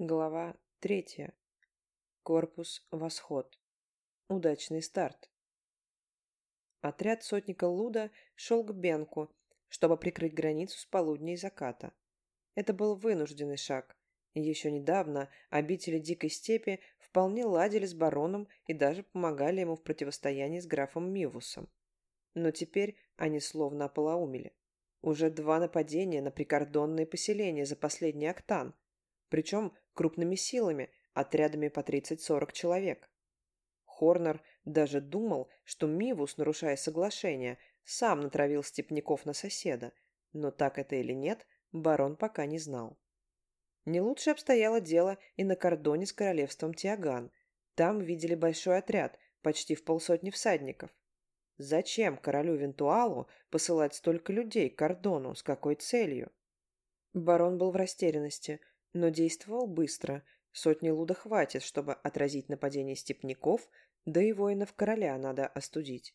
Глава третья. Корпус «Восход». Удачный старт. Отряд сотника Луда шел к Бенку, чтобы прикрыть границу с полудня и заката. Это был вынужденный шаг. Еще недавно обители Дикой Степи вполне ладили с бароном и даже помогали ему в противостоянии с графом Мивусом. Но теперь они словно ополоумели. Уже два нападения на прикордонные поселения за последний октан – причем крупными силами, отрядами по 30-40 человек. Хорнер даже думал, что Мивус, нарушая соглашение, сам натравил степняков на соседа, но так это или нет, барон пока не знал. Не лучше обстояло дело и на кордоне с королевством Тиаган. Там видели большой отряд, почти в полсотни всадников. Зачем королю Вентуалу посылать столько людей к кордону, с какой целью? Барон был в растерянности – но действовал быстро. Сотни луда хватит, чтобы отразить нападение степняков, да и воинов короля надо остудить.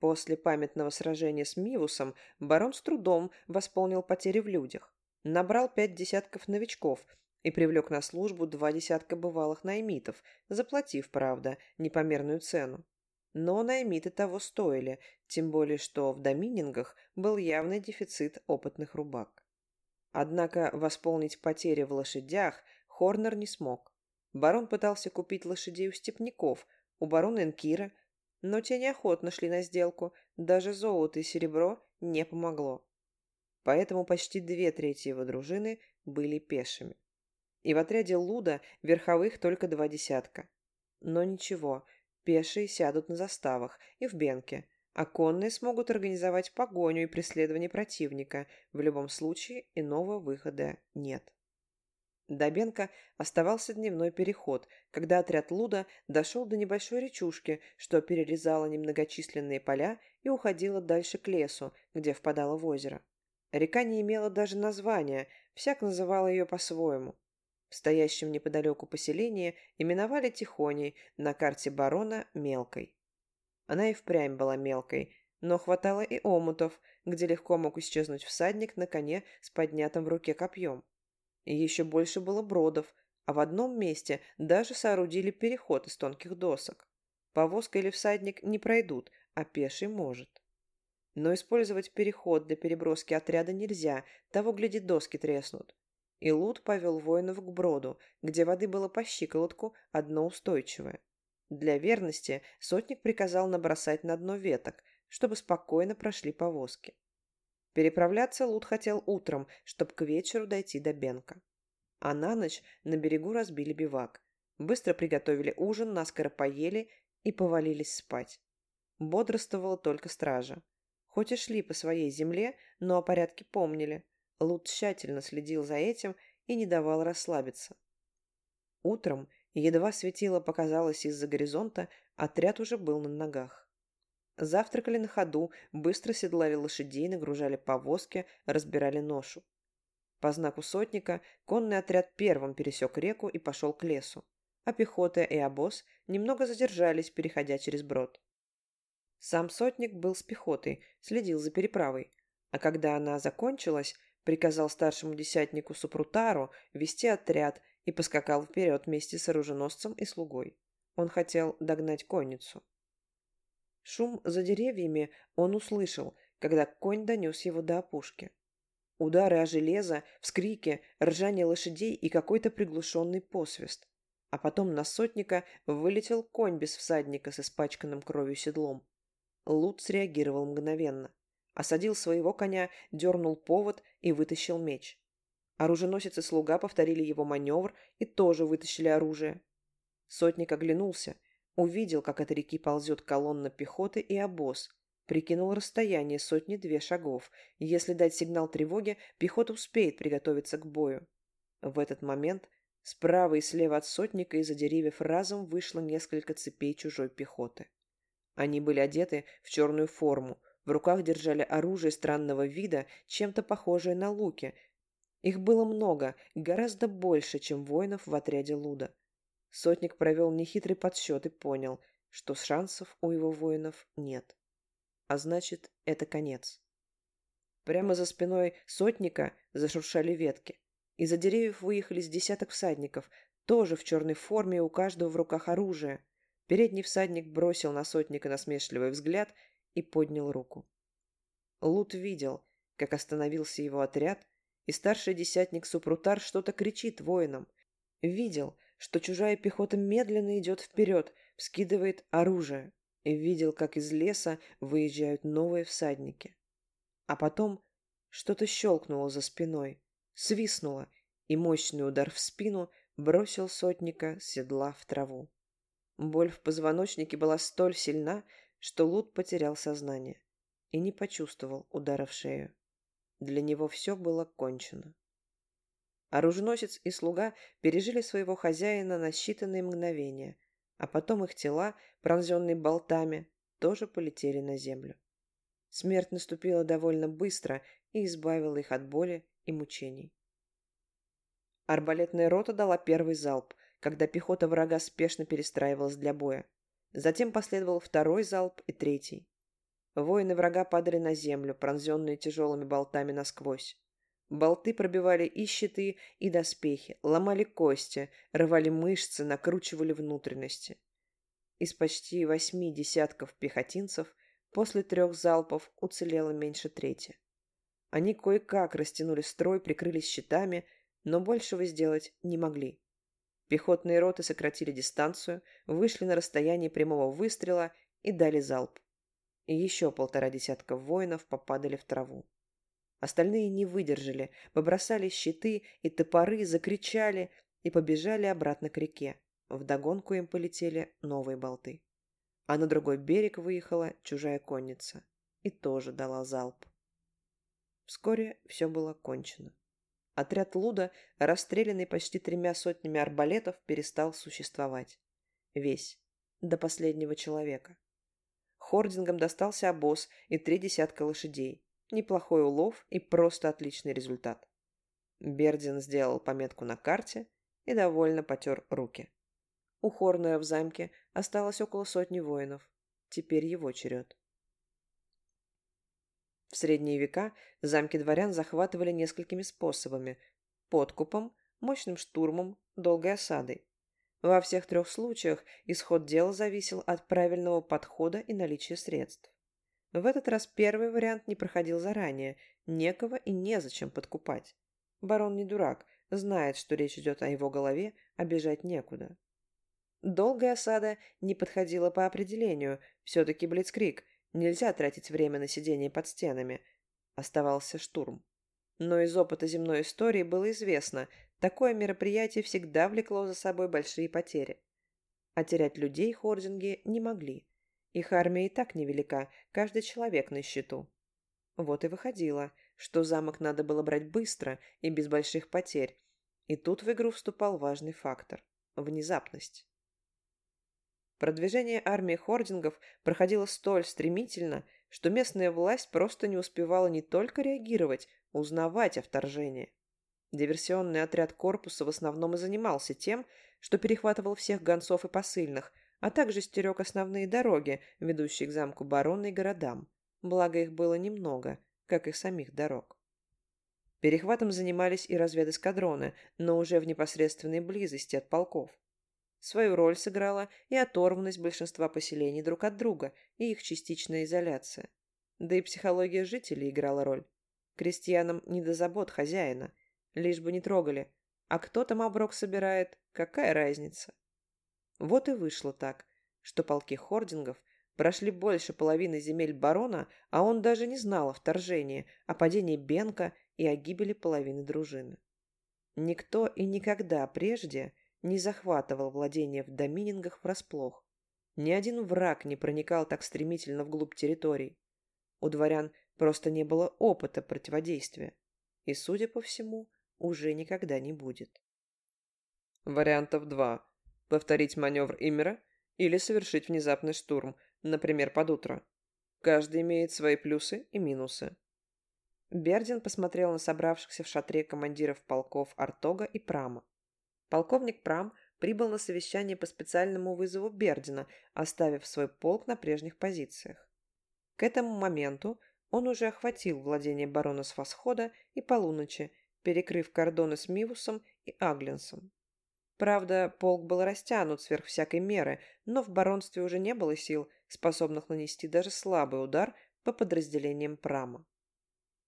После памятного сражения с Мивусом барон с трудом восполнил потери в людях, набрал пять десятков новичков и привлек на службу два десятка бывалых наймитов, заплатив, правда, непомерную цену. Но наймиты того стоили, тем более что в доминингах был явный дефицит опытных рубак. Однако восполнить потери в лошадях Хорнер не смог. Барон пытался купить лошадей у степняков, у барона Энкира, но те неохотно шли на сделку, даже золото и серебро не помогло. Поэтому почти две трети его дружины были пешими. И в отряде Луда верховых только два десятка. Но ничего, пешие сядут на заставах и в Бенке – а конные смогут организовать погоню и преследование противника. В любом случае иного выхода нет. До Бенка оставался дневной переход, когда отряд Луда дошел до небольшой речушки, что перерезала немногочисленные поля и уходила дальше к лесу, где впадала в озеро. Река не имела даже названия, всяк называл ее по-своему. В стоящем неподалеку поселении именовали Тихоней, на карте барона – Мелкой. Она и впрямь была мелкой, но хватало и омутов, где легко мог исчезнуть всадник на коне с поднятым в руке копьем. И еще больше было бродов, а в одном месте даже соорудили переход из тонких досок. Повозка или всадник не пройдут, а пеший может. Но использовать переход для переброски отряда нельзя, того, гляди, доски треснут. И Лут повел воинов к броду, где воды было по щиколотку, одно устойчивое. Для верности сотник приказал набросать на дно веток, чтобы спокойно прошли повозки. Переправляться Лут хотел утром, чтобы к вечеру дойти до Бенка. А на ночь на берегу разбили бивак. Быстро приготовили ужин, наскоро поели и повалились спать. Бодрствовала только стража. Хоть и шли по своей земле, но о порядке помнили. Лут тщательно следил за этим и не давал расслабиться. Утром Едва светило показалось из-за горизонта, отряд уже был на ногах. Завтракали на ходу, быстро седлали лошадей, нагружали повозки, разбирали ношу. По знаку сотника конный отряд первым пересек реку и пошел к лесу, а пехота и обоз немного задержались, переходя через брод. Сам сотник был с пехотой, следил за переправой, а когда она закончилась, приказал старшему десятнику Супрутару вести отряд и поскакал вперед вместе с оруженосцем и слугой. Он хотел догнать конницу. Шум за деревьями он услышал, когда конь донес его до опушки. Удары о железо, вскрики, ржание лошадей и какой-то приглушенный посвист. А потом на сотника вылетел конь без всадника с испачканным кровью седлом. Лут среагировал мгновенно. Осадил своего коня, дернул повод и вытащил меч. Оруженосец и слуга повторили его маневр и тоже вытащили оружие. Сотник оглянулся, увидел, как от реки ползет колонна пехоты и обоз. Прикинул расстояние сотни-две шагов. Если дать сигнал тревоги, пехота успеет приготовиться к бою. В этот момент справа и слева от сотника из-за деревьев разом вышло несколько цепей чужой пехоты. Они были одеты в черную форму, в руках держали оружие странного вида, чем-то похожее на луки, их было много, гораздо больше, чем воинов в отряде Луда. Сотник провел нехитрый подсчет и понял, что шансов у его воинов нет. А значит, это конец. Прямо за спиной сотника зашуршали ветки. Из-за деревьев выехали с десяток всадников, тоже в черной форме у каждого в руках оружие. Передний всадник бросил на сотника насмешливый взгляд и поднял руку. Лут видел, как остановился его отряд, и старший десятник Супрутар что-то кричит воинам. Видел, что чужая пехота медленно идет вперед, вскидывает оружие, и видел, как из леса выезжают новые всадники. А потом что-то щелкнуло за спиной, свистнуло, и мощный удар в спину бросил сотника седла в траву. Боль в позвоночнике была столь сильна, что Лут потерял сознание и не почувствовал удара в шею. Для него все было кончено. Оруженосец и слуга пережили своего хозяина на считанные мгновения, а потом их тела, пронзенные болтами, тоже полетели на землю. Смерть наступила довольно быстро и избавила их от боли и мучений. Арбалетная рота дала первый залп, когда пехота врага спешно перестраивалась для боя. Затем последовал второй залп и третий. Воины врага падали на землю, пронзенные тяжелыми болтами насквозь. Болты пробивали и щиты, и доспехи, ломали кости, рвали мышцы, накручивали внутренности. Из почти восьми десятков пехотинцев после трех залпов уцелело меньше трети. Они кое-как растянули строй, прикрылись щитами, но большего сделать не могли. Пехотные роты сократили дистанцию, вышли на расстояние прямого выстрела и дали залп и еще полтора десятка воинов попадали в траву. Остальные не выдержали, побросали щиты и топоры, закричали и побежали обратно к реке. Вдогонку им полетели новые болты. А на другой берег выехала чужая конница и тоже дала залп. Вскоре все было кончено. Отряд Луда, расстрелянный почти тремя сотнями арбалетов, перестал существовать. Весь, до последнего человека. Хордингам достался обоз и три десятка лошадей. Неплохой улов и просто отличный результат. Бердин сделал пометку на карте и довольно потер руки. У Хорнера в замке осталось около сотни воинов. Теперь его черед. В средние века замки дворян захватывали несколькими способами – подкупом, мощным штурмом, долгой осадой. Во всех трех случаях исход дела зависел от правильного подхода и наличия средств. В этот раз первый вариант не проходил заранее, некого и незачем подкупать. Барон не дурак, знает, что речь идет о его голове, а бежать некуда. Долгая осада не подходила по определению, все-таки Блицкрик, нельзя тратить время на сидение под стенами. Оставался штурм. Но из опыта земной истории было известно, такое мероприятие всегда влекло за собой большие потери. А терять людей хординги не могли. Их армия и так невелика, каждый человек на счету. Вот и выходило, что замок надо было брать быстро и без больших потерь. И тут в игру вступал важный фактор – внезапность. Продвижение армии хордингов проходило столь стремительно, что местная власть просто не успевала не только реагировать, узнавать о вторжении. Диверсионный отряд корпуса в основном и занимался тем, что перехватывал всех гонцов и посыльных, а также стерег основные дороги, ведущие к замку барона и городам. Благо их было немного, как и самих дорог. Перехватом занимались и разведэскадроны, но уже в непосредственной близости от полков. Свою роль сыграла и оторванность большинства поселений друг от друга, и их частичная изоляция. Да и психология жителей играла роль. Крестьянам не до забот хозяина – лишь бы не трогали. А кто там оброк собирает, какая разница? Вот и вышло так, что полки хордингов прошли больше половины земель барона, а он даже не знал о вторжении, о падении Бенка и о гибели половины дружины. Никто и никогда прежде не захватывал владения в доминингах врасплох. Ни один враг не проникал так стремительно вглубь территорий. У дворян просто не было опыта противодействия. И, судя по всему, уже никогда не будет. Вариантов два. Повторить маневр Имера или совершить внезапный штурм, например, под утро. Каждый имеет свои плюсы и минусы. Бердин посмотрел на собравшихся в шатре командиров полков Артога и Прама. Полковник Прам прибыл на совещание по специальному вызову Бердина, оставив свой полк на прежних позициях. К этому моменту он уже охватил владение барона с восхода и полуночи перекрыв кордоны с Мивусом и Агленсом. Правда, полк был растянут сверх всякой меры, но в баронстве уже не было сил, способных нанести даже слабый удар по подразделениям Прама.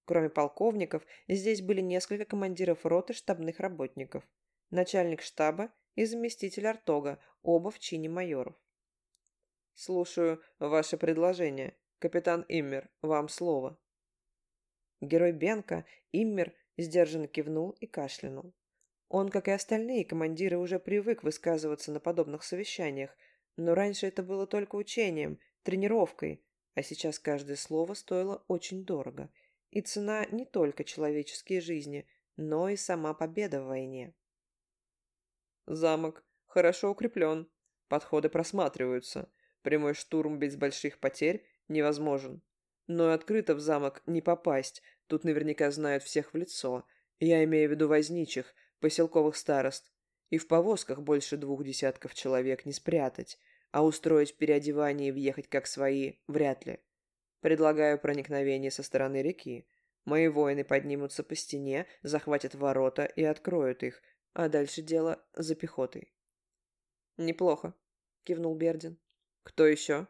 Кроме полковников, здесь были несколько командиров роты штабных работников, начальник штаба и заместитель Артога, оба в чине майоров. «Слушаю ваше предложение. Капитан Иммер, вам слово». Герой Бенка, Иммер, сдержанно кивнул и кашлянул. Он, как и остальные командиры, уже привык высказываться на подобных совещаниях, но раньше это было только учением, тренировкой, а сейчас каждое слово стоило очень дорого – и цена не только человеческие жизни, но и сама победа в войне. Замок хорошо укреплен, подходы просматриваются, прямой штурм без больших потерь невозможен. Но и открыто в замок не попасть, тут наверняка знают всех в лицо. Я имею в виду возничих, поселковых старост. И в повозках больше двух десятков человек не спрятать, а устроить переодевание и въехать как свои вряд ли. Предлагаю проникновение со стороны реки. Мои воины поднимутся по стене, захватят ворота и откроют их, а дальше дело за пехотой. «Неплохо», — кивнул Бердин. «Кто еще?»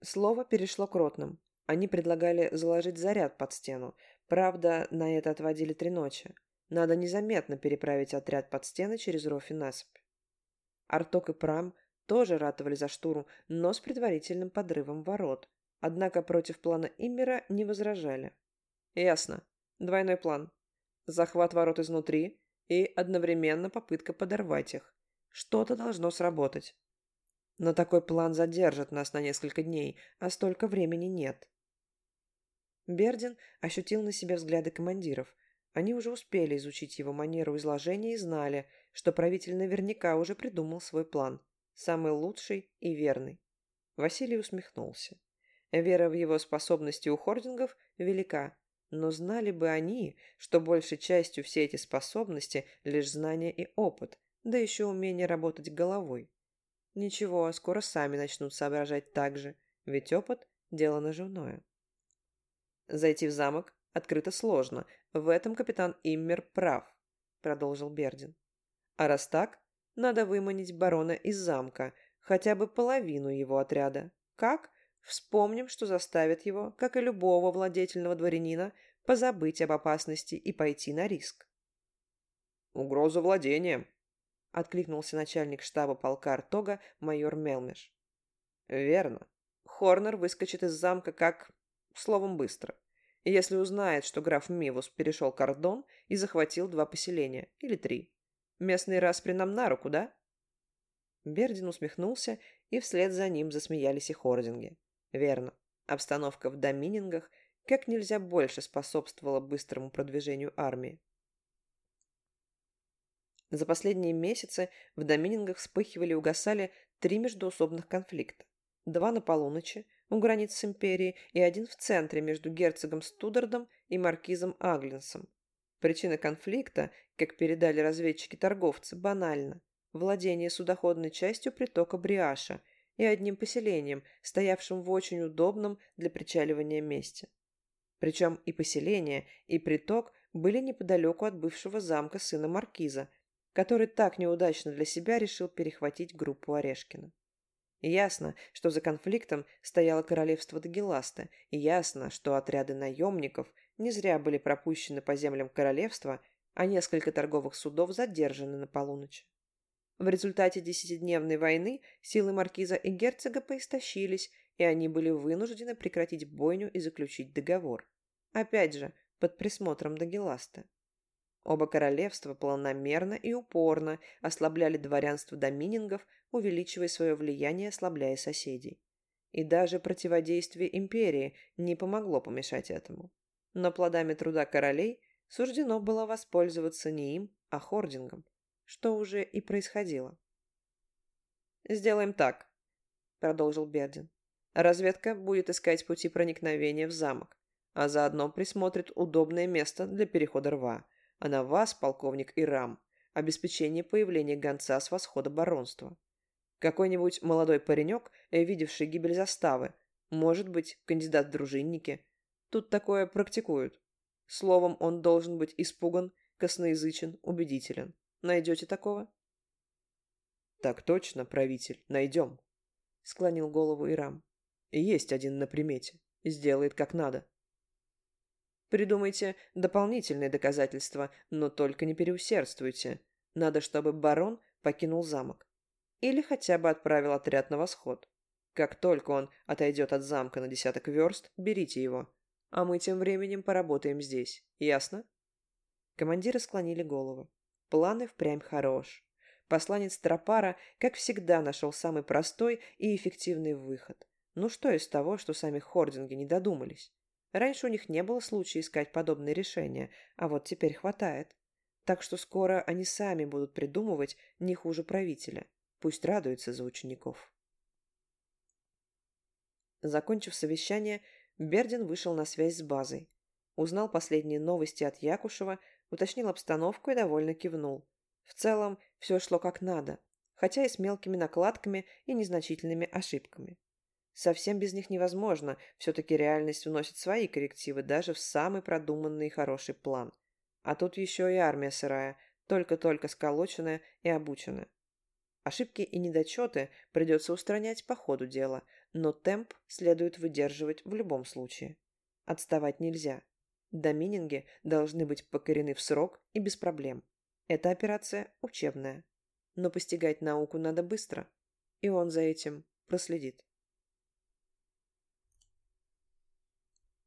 Слово перешло к ротным. Они предлагали заложить заряд под стену. Правда, на это отводили три ночи. Надо незаметно переправить отряд под стены через ров и насыпь. Арток и Прам тоже ратовали за штурм, но с предварительным подрывом ворот, Однако против плана Иммера не возражали. Ясно. Двойной план. Захват ворот изнутри и одновременно попытка подорвать их. Что-то должно сработать. Но такой план задержит нас на несколько дней, а столько времени нет. Бердин ощутил на себе взгляды командиров. Они уже успели изучить его манеру изложения и знали, что правитель наверняка уже придумал свой план. Самый лучший и верный. Василий усмехнулся. Вера в его способности у хордингов велика, но знали бы они, что большей частью все эти способности – лишь знания и опыт, да еще умение работать головой. Ничего, скоро сами начнут соображать так же, ведь опыт – дело наживное. Зайти в замок открыто сложно, в этом капитан Иммер прав, продолжил Бердин. А раз так, надо выманить барона из замка, хотя бы половину его отряда. Как? Вспомним, что заставит его, как и любого владетельного дворянина, позабыть об опасности и пойти на риск. «Угроза владением», — откликнулся начальник штаба полка Артога майор Мелмеш. «Верно. Хорнер выскочит из замка как... словом, быстро. Если узнает, что граф Мивус перешел кордон и захватил два поселения, или три. Местный распри нам на руку, да?» Бердин усмехнулся, и вслед за ним засмеялись и хординги. Верно. Обстановка в доминингах как нельзя больше способствовала быстрому продвижению армии. За последние месяцы в доминингах вспыхивали и угасали три междуусобных конфликта. Два на полуночи, у границ с империей, и один в центре между герцогом Студардом и маркизом Аглинсом. Причина конфликта, как передали разведчики-торговцы, банальна. Владение судоходной частью притока Бриаша – и одним поселением, стоявшим в очень удобном для причаливания месте. Причем и поселение, и приток были неподалеку от бывшего замка сына Маркиза, который так неудачно для себя решил перехватить группу Орешкина. Ясно, что за конфликтом стояло королевство Дагеласта, и ясно, что отряды наемников не зря были пропущены по землям королевства, а несколько торговых судов задержаны на полуночь. В результате десятидневной войны силы маркиза и герцога поистощились, и они были вынуждены прекратить бойню и заключить договор. Опять же, под присмотром Дагеласта. Оба королевства планомерно и упорно ослабляли дворянство доминингов, увеличивая свое влияние, ослабляя соседей. И даже противодействие империи не помогло помешать этому. Но плодами труда королей суждено было воспользоваться не им, а хордингом что уже и происходило. «Сделаем так», — продолжил Бердин. «Разведка будет искать пути проникновения в замок, а заодно присмотрит удобное место для перехода рва, а на вас, полковник Ирам, обеспечение появления гонца с восхода баронства. Какой-нибудь молодой паренек, видевший гибель заставы, может быть, кандидат в дружинники. Тут такое практикуют. Словом, он должен быть испуган, косноязычен, убедителен. Найдете такого? Так точно, правитель, найдем, склонил голову Ирам. Есть один на примете. Сделает как надо. Придумайте дополнительные доказательства, но только не переусердствуйте. Надо, чтобы барон покинул замок. Или хотя бы отправил отряд на восход. Как только он отойдет от замка на десяток верст, берите его. А мы тем временем поработаем здесь. Ясно? Командиры склонили головы. Планы впрямь хорош. Посланец Тропара, как всегда, нашел самый простой и эффективный выход. Ну что из того, что сами хординги не додумались? Раньше у них не было случая искать подобные решения, а вот теперь хватает. Так что скоро они сами будут придумывать не хуже правителя. Пусть радуются за учеников. Закончив совещание, Бердин вышел на связь с базой. Узнал последние новости от Якушева, уточнил обстановку и довольно кивнул. В целом, все шло как надо, хотя и с мелкими накладками и незначительными ошибками. Совсем без них невозможно, все-таки реальность вносит свои коррективы даже в самый продуманный и хороший план. А тут еще и армия сырая, только-только сколоченная и обученная. Ошибки и недочеты придется устранять по ходу дела, но темп следует выдерживать в любом случае. Отставать нельзя. Домининги должны быть покорены в срок и без проблем. Эта операция учебная. Но постигать науку надо быстро, и он за этим проследит.